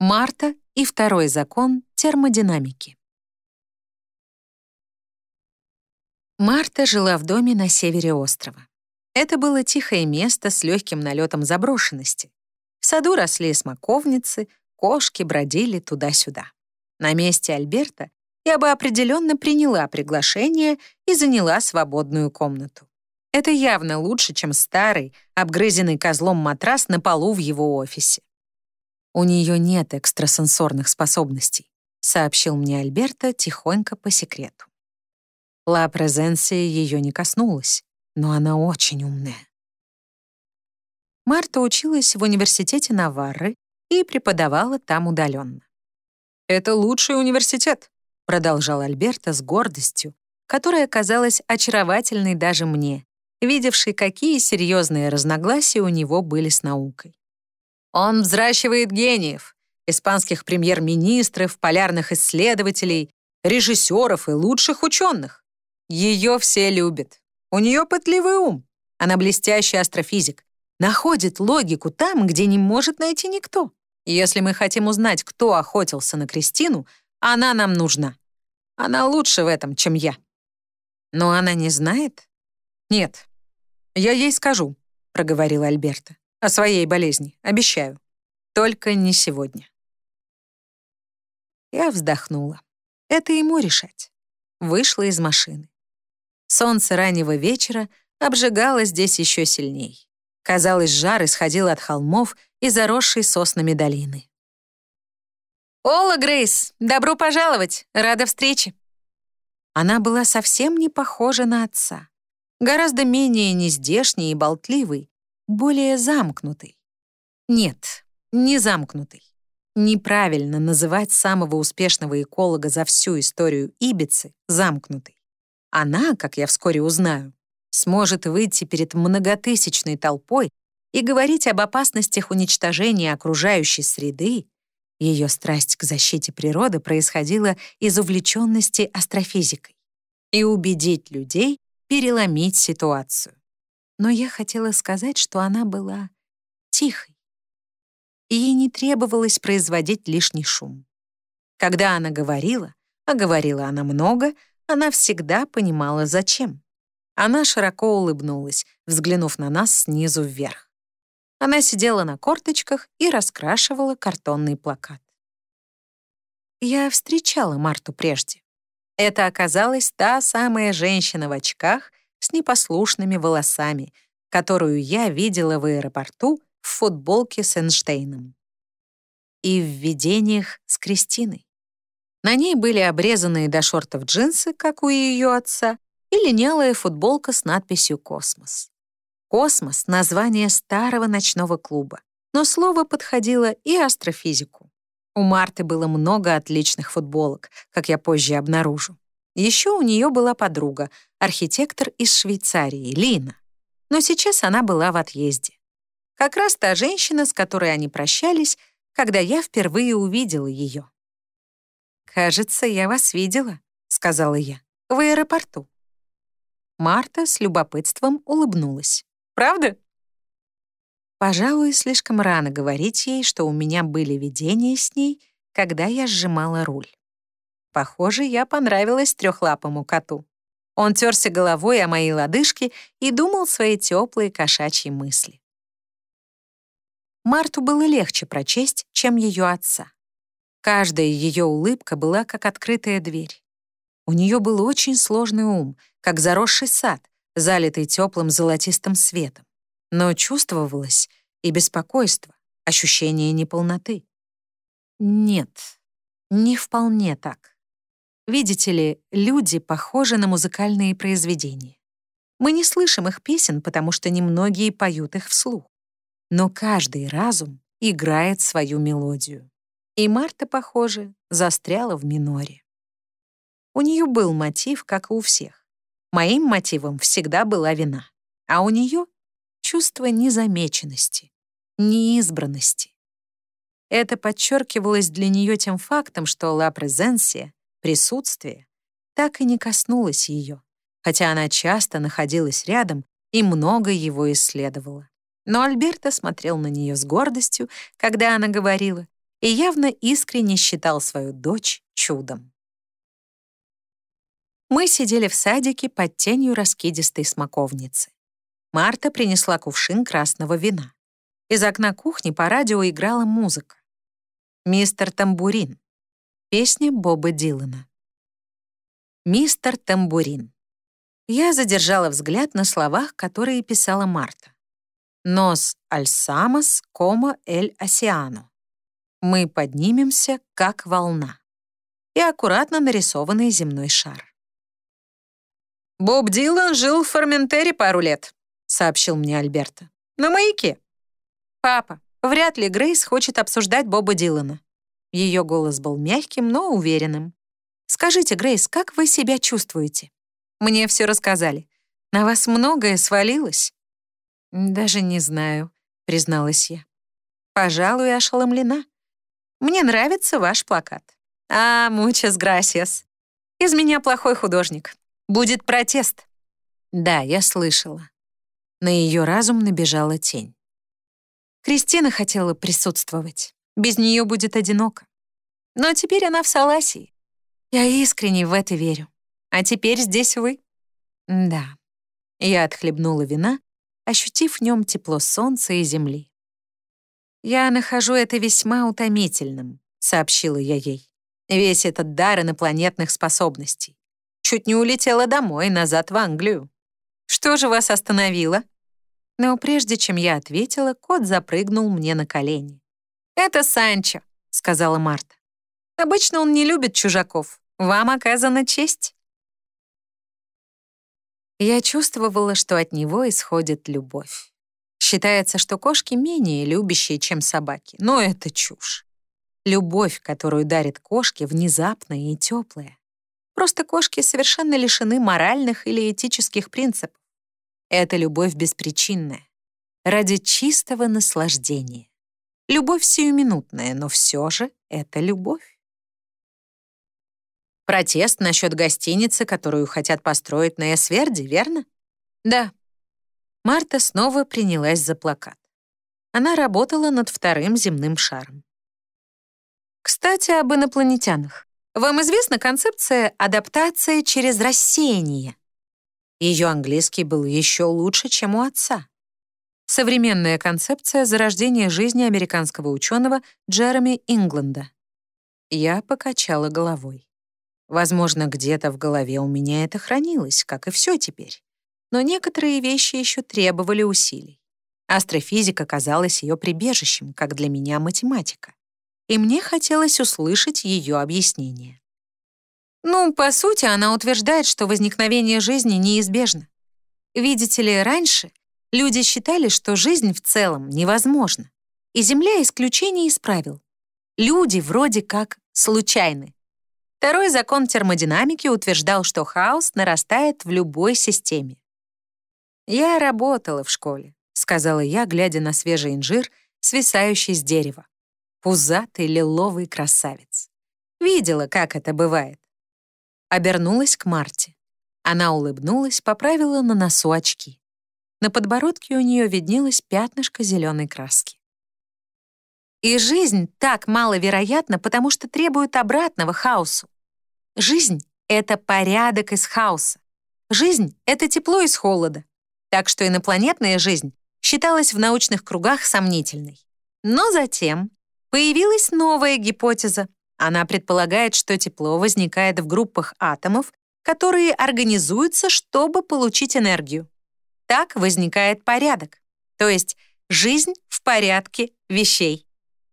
Марта и второй закон термодинамики. Марта жила в доме на севере острова. Это было тихое место с легким налетом заброшенности. В саду росли смоковницы, кошки бродили туда-сюда. На месте Альберта я бы определенно приняла приглашение и заняла свободную комнату. Это явно лучше, чем старый, обгрызенный козлом матрас на полу в его офисе. «У нее нет экстрасенсорных способностей», сообщил мне Альберто тихонько по секрету. Ла Презенция ее не коснулась, но она очень умная. Марта училась в университете Наварры и преподавала там удаленно. «Это лучший университет», — продолжал Альберто с гордостью, которая казалась очаровательной даже мне, видевший, какие серьезные разногласия у него были с наукой. Он взращивает гениев, испанских премьер-министров, полярных исследователей, режиссеров и лучших ученых. Ее все любят. У нее пытливый ум. Она блестящий астрофизик. Находит логику там, где не может найти никто. Если мы хотим узнать, кто охотился на Кристину, она нам нужна. Она лучше в этом, чем я. Но она не знает? Нет, «Я ей скажу», — проговорил Альберта. «О своей болезни, обещаю. Только не сегодня». Я вздохнула. Это ему решать. Вышла из машины. Солнце раннего вечера обжигало здесь еще сильней. Казалось, жар исходил от холмов и заросшей соснами долины. «Ола, Грейс, добро пожаловать! Рада встрече!» Она была совсем не похожа на отца гораздо менее нездешний и болтливый, более замкнутый. Нет, не замкнутый. Неправильно называть самого успешного эколога за всю историю Ибицы замкнутой. Она, как я вскоре узнаю, сможет выйти перед многотысячной толпой и говорить об опасностях уничтожения окружающей среды, ее страсть к защите природы происходила из увлеченности астрофизикой, и убедить людей переломить ситуацию. Но я хотела сказать, что она была тихой. И ей не требовалось производить лишний шум. Когда она говорила, а говорила она много, она всегда понимала, зачем. Она широко улыбнулась, взглянув на нас снизу вверх. Она сидела на корточках и раскрашивала картонный плакат. Я встречала Марту прежде. Это оказалась та самая женщина в очках с непослушными волосами, которую я видела в аэропорту в футболке с Эйнштейном. И в видениях с Кристиной. На ней были обрезанные до шортов джинсы, как у ее отца, и линялая футболка с надписью «Космос». «Космос» — название старого ночного клуба, но слово подходило и астрофизику. У Марты было много отличных футболок, как я позже обнаружу. Еще у нее была подруга, архитектор из Швейцарии, Лина. Но сейчас она была в отъезде. Как раз та женщина, с которой они прощались, когда я впервые увидела ее. «Кажется, я вас видела», — сказала я, — «в аэропорту». Марта с любопытством улыбнулась. «Правда?» Пожалуй, слишком рано говорить ей, что у меня были видения с ней, когда я сжимала руль. Похоже, я понравилась трехлапому коту. Он терся головой о мои лодыжки и думал свои теплые кошачьи мысли. Марту было легче прочесть, чем ее отца. Каждая ее улыбка была как открытая дверь. У нее был очень сложный ум, как заросший сад, залитый теплым золотистым светом но чувствовалось и беспокойство, ощущение неполноты. Нет, не вполне так. Видите ли, люди похожи на музыкальные произведения. Мы не слышим их песен, потому что немногие поют их вслух. Но каждый разум играет свою мелодию. И Марта, похоже, застряла в миноре. У нее был мотив, как и у всех. Моим мотивом всегда была вина, а у нее чувство незамеченности, неизбранности. Это подчеркивалось для нее тем фактом, что ла презенсия, присутствие, так и не коснулось ее, хотя она часто находилась рядом и много его исследовала. Но Альберто смотрел на нее с гордостью, когда она говорила, и явно искренне считал свою дочь чудом. Мы сидели в садике под тенью раскидистой смоковницы. Марта принесла кувшин красного вина. Из окна кухни по радио играла музыка. «Мистер Тамбурин». Песня Боба Дилана. «Мистер Тамбурин». Я задержала взгляд на словах, которые писала Марта. «Нос альсамас, кома эль осиано». Мы поднимемся, как волна. И аккуратно нарисованный земной шар. «Боб Дилан жил в Форментере пару лет», — сообщил мне Альберта. «На маяке». «Папа, вряд ли Грейс хочет обсуждать Боба Дилана». Ее голос был мягким, но уверенным. «Скажите, Грейс, как вы себя чувствуете?» «Мне все рассказали. На вас многое свалилось?» «Даже не знаю», — призналась я. «Пожалуй, ошеломлена. Мне нравится ваш плакат». «А, muchas gracias. Из меня плохой художник. Будет протест». Да, я слышала. На ее разум набежала тень. Кристина хотела присутствовать. Без нее будет одиноко. Но теперь она в Саласии. Я искренне в это верю. А теперь здесь вы. Да. Я отхлебнула вина, ощутив в нем тепло солнца и земли. «Я нахожу это весьма утомительным», — сообщила я ей. «Весь этот дар инопланетных способностей. Чуть не улетела домой, назад в Англию. Что же вас остановило?» Но прежде чем я ответила, кот запрыгнул мне на колени. «Это Санчо», — сказала Марта. «Обычно он не любит чужаков. Вам оказана честь». Я чувствовала, что от него исходит любовь. Считается, что кошки менее любящие, чем собаки, но это чушь. Любовь, которую дарит кошке, внезапная и теплая. Просто кошки совершенно лишены моральных или этических принципов. Это любовь беспричинная, ради чистого наслаждения. Любовь сиюминутная, но все же это любовь. Протест насчет гостиницы, которую хотят построить на Эсверде, верно? Да. Марта снова принялась за плакат. Она работала над вторым земным шаром. Кстати, об инопланетянах. Вам известна концепция адаптация через рассеяние? Ее английский был еще лучше, чем у отца. Современная концепция зарождения жизни американского ученого Джереми Ингленда. Я покачала головой. Возможно, где-то в голове у меня это хранилось, как и все теперь. Но некоторые вещи еще требовали усилий. Астрофизика казалась ее прибежищем, как для меня математика и мне хотелось услышать ее объяснение. Ну, по сути, она утверждает, что возникновение жизни неизбежно. Видите ли, раньше люди считали, что жизнь в целом невозможна, и Земля исключение из правил. Люди вроде как случайны. Второй закон термодинамики утверждал, что хаос нарастает в любой системе. «Я работала в школе», — сказала я, глядя на свежий инжир, свисающий с дерева пузатый лиловый красавец. Видела, как это бывает. Обернулась к Марте. Она улыбнулась, поправила на носу очки. На подбородке у нее виднелось пятнышко зеленой краски. И жизнь так маловероятна, потому что требует обратного хаосу. Жизнь — это порядок из хаоса. Жизнь — это тепло из холода. Так что инопланетная жизнь считалась в научных кругах сомнительной. Но затем Появилась новая гипотеза. Она предполагает, что тепло возникает в группах атомов, которые организуются, чтобы получить энергию. Так возникает порядок, то есть жизнь в порядке вещей.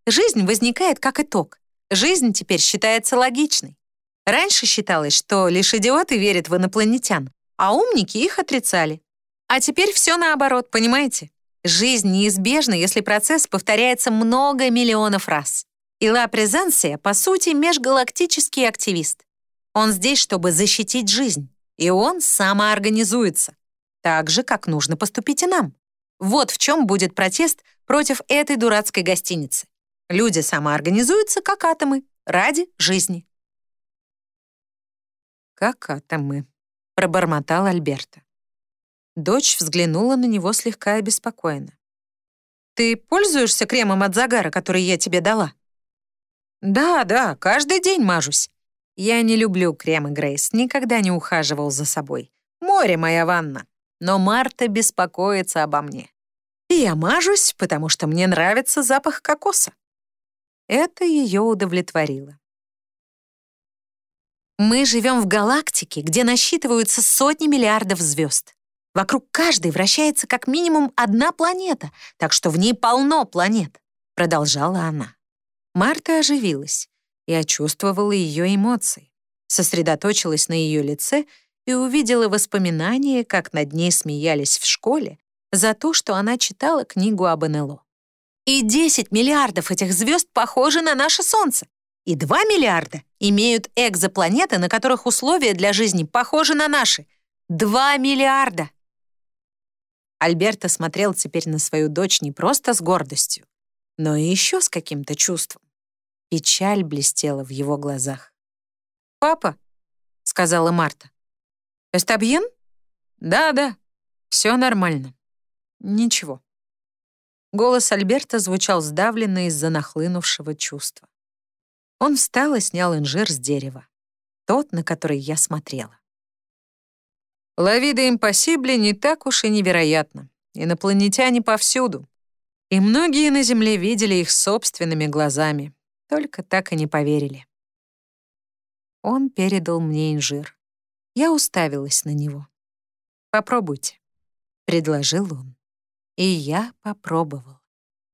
Жизнь возникает как итог. Жизнь теперь считается логичной. Раньше считалось, что лишь идиоты верят в инопланетян, а умники их отрицали. А теперь все наоборот, понимаете? Жизнь неизбежна, если процесс повторяется много миллионов раз. И Ла Презенсия, по сути, межгалактический активист. Он здесь, чтобы защитить жизнь, и он самоорганизуется. Так же, как нужно поступить и нам. Вот в чем будет протест против этой дурацкой гостиницы. Люди самоорганизуются, как атомы, ради жизни. «Как атомы», — пробормотал Альберта. Дочь взглянула на него слегка обеспокоенно. «Ты пользуешься кремом от загара, который я тебе дала?» Да, да, каждый день мажусь. Я не люблю кремы, Грейс, никогда не ухаживал за собой. Море моя ванна. Но Марта беспокоится обо мне. И я мажусь, потому что мне нравится запах кокоса. Это ее удовлетворило. Мы живем в галактике, где насчитываются сотни миллиардов звезд. Вокруг каждой вращается как минимум одна планета, так что в ней полно планет, продолжала она. Марта оживилась. Я чувствовала ее эмоции, сосредоточилась на ее лице и увидела воспоминания, как над ней смеялись в школе за то, что она читала книгу об НЛО. И 10 миллиардов этих звезд похожи на наше Солнце. И 2 миллиарда имеют экзопланеты, на которых условия для жизни похожи на наши. 2 миллиарда! Альберто смотрел теперь на свою дочь не просто с гордостью, но и еще с каким-то чувством. Печаль блестела в его глазах. «Папа», — сказала Марта, — «эстабьен?» «Да-да, все нормально. Ничего». Голос Альберта звучал сдавленно из-за нахлынувшего чувства. Он встал и снял инжир с дерева, тот, на который я смотрела. Лавида импосибли не так уж и невероятно. Инопланетяне повсюду. И многие на Земле видели их собственными глазами, только так и не поверили. Он передал мне инжир. Я уставилась на него. «Попробуйте», — предложил он. И я попробовал.